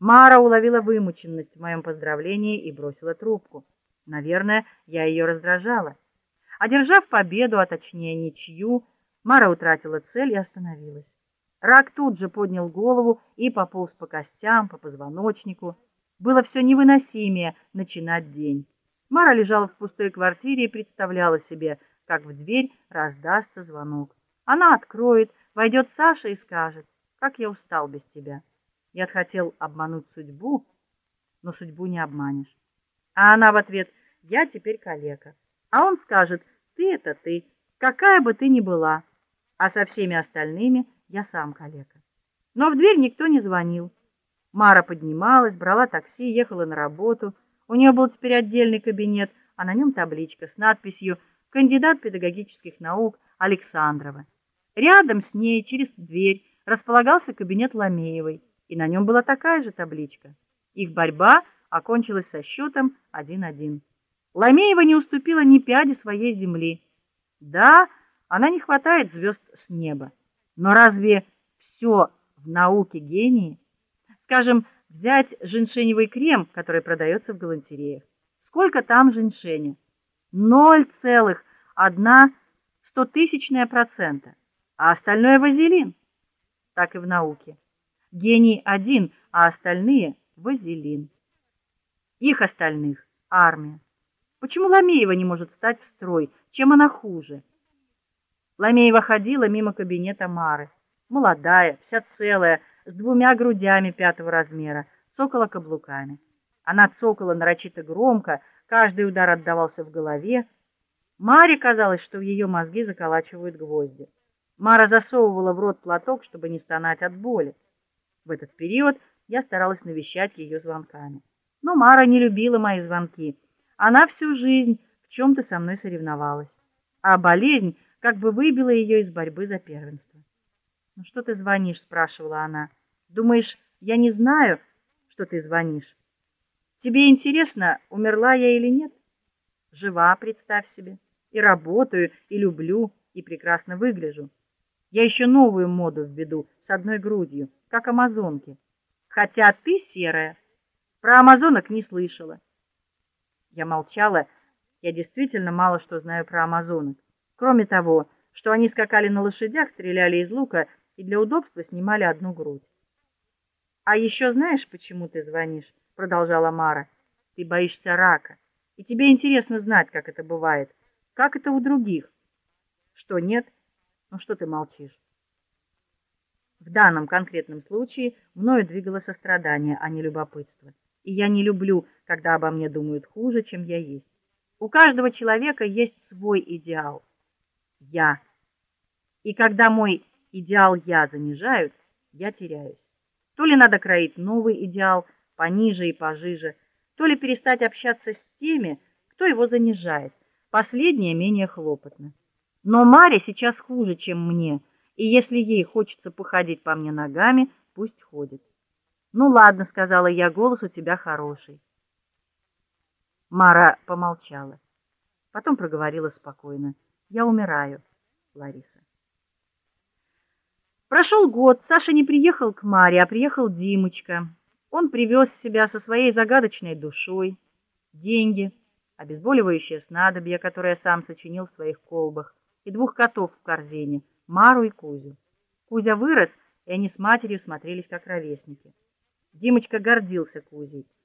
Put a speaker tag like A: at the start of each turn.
A: Мара уловила вымученность в моем поздравлении и бросила трубку. Наверное, я ее раздражала. Одержав победу, а точнее ничью, Мара утратила цель и остановилась. Рак тут же поднял голову и пополз по костям, по позвоночнику. Было все невыносимее начинать день. Мара лежала в пустой квартире и представляла себе, как в дверь раздастся звонок. Она откроет, войдет Саша и скажет: "Как я устал без тебя". Я хотел обмануть судьбу, но судьбу не обманешь. А она в ответ: "Я теперь калека". А он скажет: "Ты это ты, какая бы ты ни была". А со всеми остальными я сам калека. Но в дверь никто не звонил. Мара поднималась, брала такси, ехала на работу. У нее был теперь отдельный кабинет, а на нем табличка с надписью Кандидат педагогических наук Александрова. Рядом с ней через дверь располагался кабинет Ламеевой, и на нем была такая же табличка. Их борьба окончилась со счетом 1:1. Ламеева не уступила ни пяди своей земли. Да, она не хватает звезд с неба. Но разве все в науке гении? Скажем, взять женьшеневый крем, который продается в галантереях. Сколько там женьшеня? 0,1 стотысячная процента, а остальное вазелин. Так и в науке. Гений один, а остальные вазелин. Их остальных армия. Почему Ламеева не может стать в строй? Чем она хуже? Ламеева ходила мимо кабинета Мары, молодая, вся целая, с двумя грудями пятого размера, цокала каблуками. Она цокала нарочито громко, каждый удар отдавался в голове. Маре казалось, что в ее мозги заколачивают гвозди. Мара засовывала в рот платок, чтобы не стонать от боли. В этот период я старалась навещать ее звонками. Но Мара не любила мои звонки. Она всю жизнь в чем то со мной соревновалась, а болезнь как бы выбила ее из борьбы за первенство. "Ну что ты звонишь?" спрашивала она. "Думаешь, я не знаю, что ты звонишь?" Тебе интересно, умерла я или нет? Жива, представь себе. И работаю, и люблю, и прекрасно выгляжу. Я еще новую моду введу с одной грудью, как амазонки. Хотя ты серая. Про амазонок не слышала. Я молчала. Я действительно мало что знаю про амазонок. Кроме того, что они скакали на лошадях, стреляли из лука и для удобства снимали одну грудь. А еще знаешь, почему ты звонишь? продолжала Мара. Ты боишься рака, и тебе интересно знать, как это бывает, как это у других. Что нет? Ну что ты молчишь? В данном конкретном случае мною двигало сострадание, а не любопытство. И я не люблю, когда обо мне думают хуже, чем я есть. У каждого человека есть свой идеал. Я. И когда мой идеал я занижают, я теряюсь. То ли надо кроить новый идеал, пониже и пожиже, то ли перестать общаться с теми, кто его занижает. Последнее менее хлопотно. Но Маре сейчас хуже, чем мне, и если ей хочется походить по мне ногами, пусть ходит. Ну ладно, сказала я, голос у тебя хороший. Мара помолчала. Потом проговорила спокойно: "Я умираю, Лариса". Прошел год. Саша не приехал к Маре, а приехал Димочка. Он привез себя со своей загадочной душой, деньги, обезболивающее снадобье, которое сам сочинил в своих колбах, и двух котов в корзине, Мару и Кузю. Кузя вырос, и они с матерью смотрелись как ровесники. Димочка гордился Кузей.